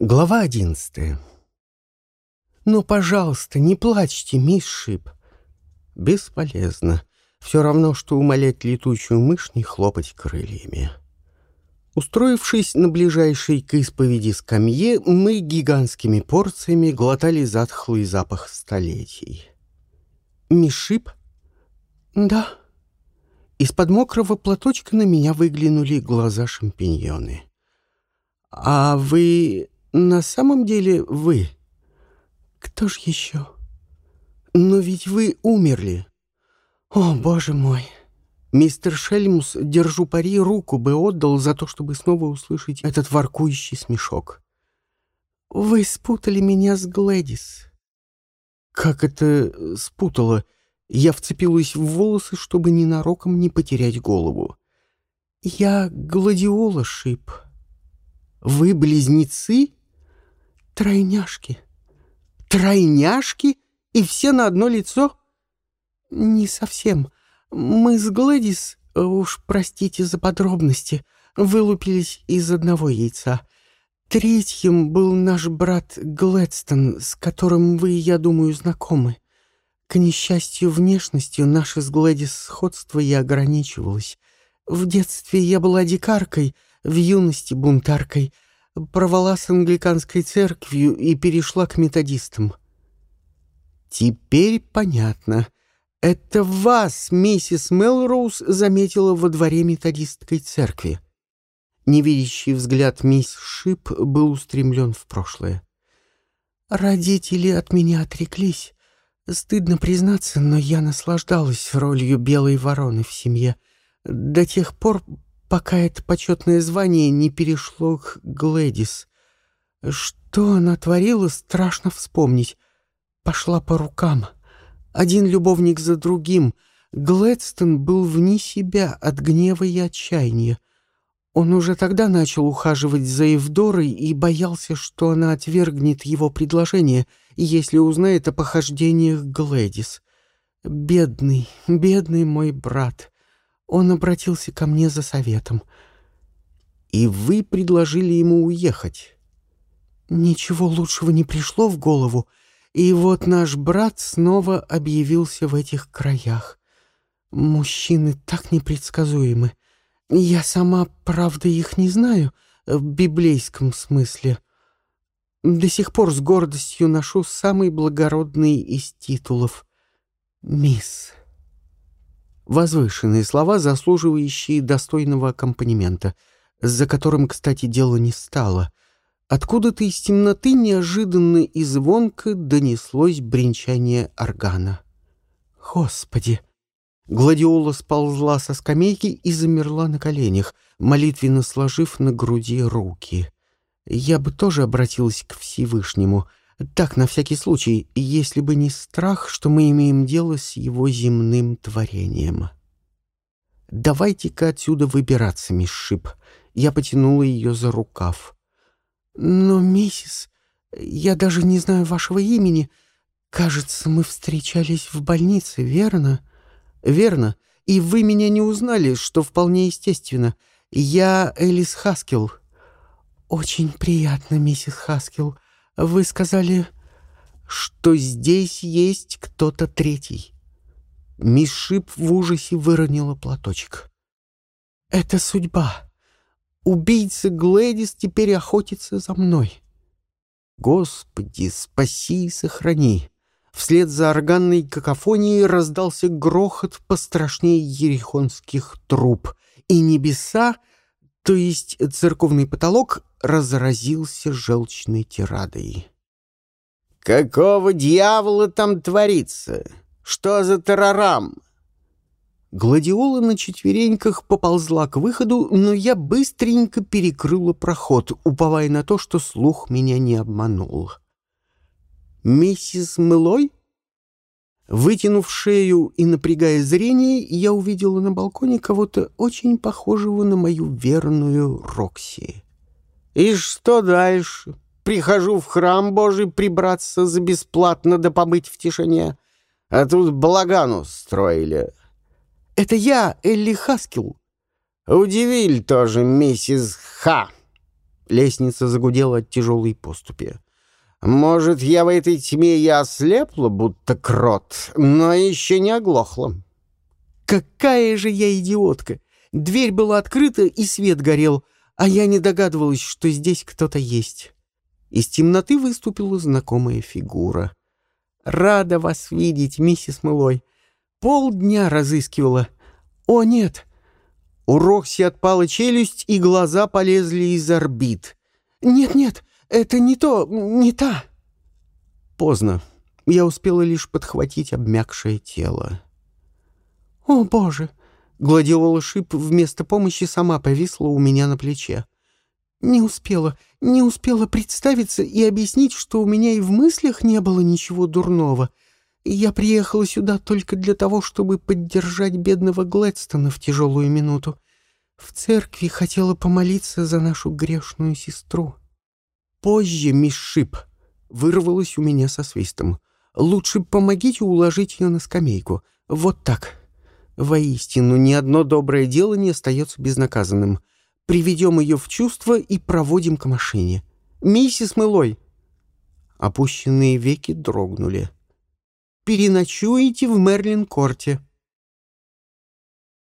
Глава одиннадцатая. «Ну, пожалуйста, не плачьте, мисс Шип». Бесполезно. Все равно, что умолять летучую мышь не хлопать крыльями. Устроившись на ближайшей к исповеди скамье, мы гигантскими порциями глотали затхлый запах столетий. «Мисс Шип?» «Да». Из-под мокрого платочка на меня выглянули глаза шампиньоны. «А вы на самом деле вы? Кто ж еще? Но ведь вы умерли. О, боже мой. Мистер Шельмус, держу пари, руку бы отдал за то, чтобы снова услышать этот воркующий смешок. Вы спутали меня с Глэдис. Как это спутало? Я вцепилась в волосы, чтобы ненароком не потерять голову. Я гладиола шип. Вы близнецы? Тройняшки. Тройняшки? И все на одно лицо? Не совсем. Мы с Гладис, уж простите за подробности, вылупились из одного яйца. Третьим был наш брат Глэдстон, с которым вы, я думаю, знакомы. К несчастью, внешностью наше с Глэдис сходство и ограничивалось. В детстве я была дикаркой, в юности бунтаркой — порвала с англиканской церковью и перешла к методистам. Теперь понятно. Это вас миссис Мелроуз заметила во дворе методистской церкви. Невидящий взгляд мисс Шип был устремлен в прошлое. Родители от меня отреклись. Стыдно признаться, но я наслаждалась ролью белой вороны в семье до тех пор, пока это почетное звание не перешло к Глэдис. Что она творила, страшно вспомнить. Пошла по рукам. Один любовник за другим. Глэдстон был вне себя от гнева и отчаяния. Он уже тогда начал ухаживать за Евдорой и боялся, что она отвергнет его предложение, если узнает о похождениях Глэдис. Бедный, бедный мой брат. Он обратился ко мне за советом. «И вы предложили ему уехать?» Ничего лучшего не пришло в голову, и вот наш брат снова объявился в этих краях. Мужчины так непредсказуемы. Я сама, правда, их не знаю в библейском смысле. До сих пор с гордостью ношу самый благородный из титулов — «Мисс». Возвышенные слова, заслуживающие достойного аккомпанемента, за которым, кстати, дело не стало. Откуда-то из темноты неожиданно и звонко донеслось бренчание органа. «Господи!» Гладиола сползла со скамейки и замерла на коленях, молитвенно сложив на груди руки. Я бы тоже обратилась к Всевышнему, так, на всякий случай, если бы не страх, что мы имеем дело с его земным творением. «Давайте-ка отсюда выбираться, мисс Шип». Я потянула ее за рукав. «Но, миссис, я даже не знаю вашего имени. Кажется, мы встречались в больнице, верно?» «Верно. И вы меня не узнали, что вполне естественно. Я Элис Хаскел». «Очень приятно, миссис Хаскел. Вы сказали, что здесь есть кто-то третий. Мисс Шип в ужасе выронила платочек. Это судьба. Убийца Глэдис теперь охотится за мной. Господи, спаси и сохрани. Вслед за органной какофонией раздался грохот пострашнее ерихонских труб, и небеса, то есть церковный потолок, разразился желчной тирадой. «Какого дьявола там творится? Что за террорам?» Гладиола на четвереньках поползла к выходу, но я быстренько перекрыла проход, уповая на то, что слух меня не обманул. «Миссис Мылой?» Вытянув шею и напрягая зрение, я увидела на балконе кого-то очень похожего на мою верную Рокси. И что дальше? Прихожу в храм Божий прибраться за бесплатно да побыть в тишине. А тут балаган устроили. Это я, Элли Хаскил. Удивили тоже миссис Ха. Лестница загудела от тяжелой поступи. «Может, я в этой тьме и ослепла, будто крот, но еще не оглохла». «Какая же я идиотка! Дверь была открыта, и свет горел, а я не догадывалась, что здесь кто-то есть». Из темноты выступила знакомая фигура. «Рада вас видеть, миссис Мылой. Полдня разыскивала. О, нет!» У Рокси отпала челюсть, и глаза полезли из орбит. «Нет-нет, это не то, не та». Поздно. Я успела лишь подхватить обмякшее тело. «О, Боже!» Гладиола Шип вместо помощи сама повисла у меня на плече. Не успела, не успела представиться и объяснить, что у меня и в мыслях не было ничего дурного. Я приехала сюда только для того, чтобы поддержать бедного Глэдстона в тяжелую минуту. В церкви хотела помолиться за нашу грешную сестру. Позже мисс Шип вырвалась у меня со свистом. Лучше помогите уложить ее на скамейку. Вот так. Воистину, ни одно доброе дело не остается безнаказанным. Приведем ее в чувство и проводим к машине. Миссис Мэлой!» Опущенные веки дрогнули. «Переночуете в Мерлин-корте»,